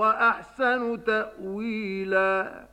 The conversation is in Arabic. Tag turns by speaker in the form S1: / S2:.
S1: وأحسن تأويلاً